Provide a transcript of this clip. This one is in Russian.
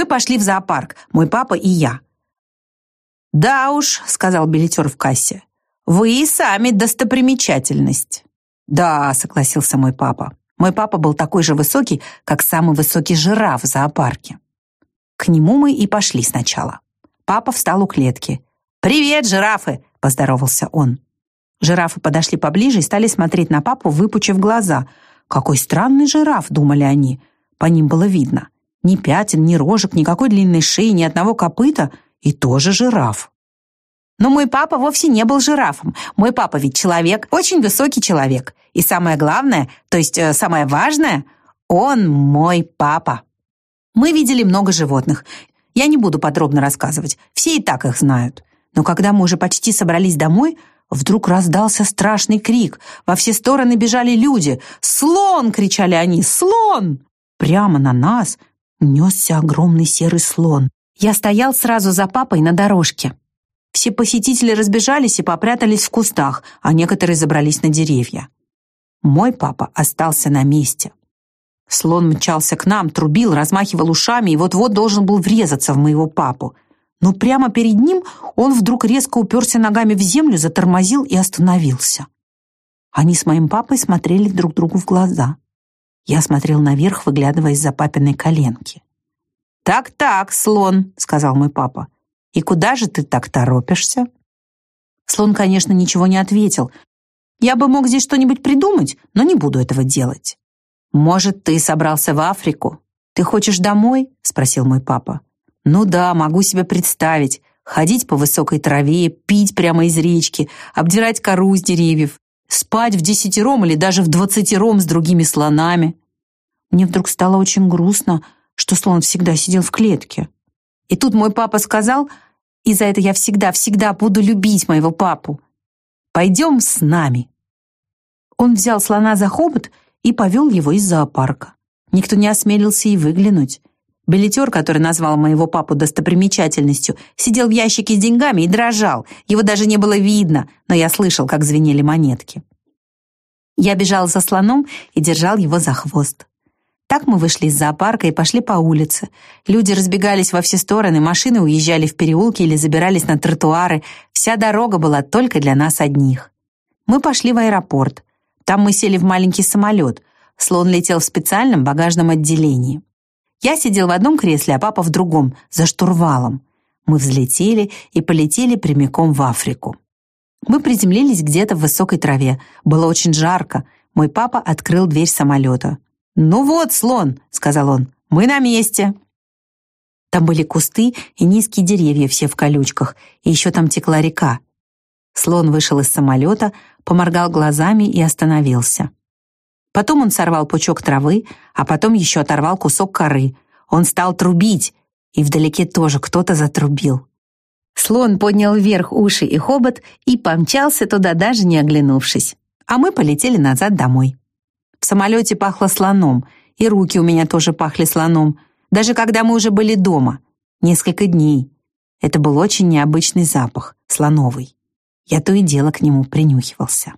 Мы пошли в зоопарк, мой папа и я. «Да уж», — сказал билетер в кассе, «вы и сами достопримечательность». «Да», — согласился мой папа. Мой папа был такой же высокий, как самый высокий жираф в зоопарке. К нему мы и пошли сначала. Папа встал у клетки. «Привет, жирафы!» — поздоровался он. Жирафы подошли поближе и стали смотреть на папу, выпучив глаза. «Какой странный жираф!» — думали они. По ним было видно. Ни пятен, ни рожек, никакой длинной шеи, ни одного копыта. И тоже жираф. Но мой папа вовсе не был жирафом. Мой папа ведь человек, очень высокий человек. И самое главное, то есть э, самое важное, он мой папа. Мы видели много животных. Я не буду подробно рассказывать, все и так их знают. Но когда мы уже почти собрались домой, вдруг раздался страшный крик. Во все стороны бежали люди. «Слон!» — кричали они. «Слон!» Прямо на нас несся огромный серый слон. Я стоял сразу за папой на дорожке. Все посетители разбежались и попрятались в кустах, а некоторые забрались на деревья. Мой папа остался на месте. Слон мчался к нам, трубил, размахивал ушами и вот-вот должен был врезаться в моего папу. Но прямо перед ним он вдруг резко уперся ногами в землю, затормозил и остановился. Они с моим папой смотрели друг другу в глаза. Я смотрел наверх, выглядывая из-за папиной коленки. «Так-так, слон», — сказал мой папа. «И куда же ты так торопишься?» Слон, конечно, ничего не ответил. Я бы мог здесь что-нибудь придумать, но не буду этого делать. «Может, ты собрался в Африку? Ты хочешь домой?» — спросил мой папа. «Ну да, могу себе представить. Ходить по высокой траве, пить прямо из речки, обдирать кору с деревьев, спать в десятером или даже в двадцатером с другими слонами». Мне вдруг стало очень грустно, что слон всегда сидел в клетке. И тут мой папа сказал, и за это я всегда-всегда буду любить моего папу. «Пойдем с нами». Он взял слона за хобот и повел его из зоопарка. Никто не осмелился и выглянуть. Билетер, который назвал моего папу достопримечательностью, сидел в ящике с деньгами и дрожал. Его даже не было видно, но я слышал, как звенели монетки. Я бежал за слоном и держал его за хвост. Так мы вышли из зоопарка и пошли по улице. Люди разбегались во все стороны, машины уезжали в переулки или забирались на тротуары. Вся дорога была только для нас одних. Мы пошли в аэропорт. Там мы сели в маленький самолет. Слон летел в специальном багажном отделении. Я сидел в одном кресле, а папа в другом, за штурвалом. Мы взлетели и полетели прямиком в Африку. Мы приземлились где-то в высокой траве. Было очень жарко. Мой папа открыл дверь самолета. «Ну вот, слон», — сказал он, — «мы на месте». Там были кусты и низкие деревья все в колючках, и еще там текла река. Слон вышел из самолета, поморгал глазами и остановился. Потом он сорвал пучок травы, а потом еще оторвал кусок коры. Он стал трубить, и вдалеке тоже кто-то затрубил. Слон поднял вверх уши и хобот и помчался туда, даже не оглянувшись. А мы полетели назад домой. В самолете пахло слоном, и руки у меня тоже пахли слоном, даже когда мы уже были дома. Несколько дней. Это был очень необычный запах, слоновый. Я то и дело к нему принюхивался.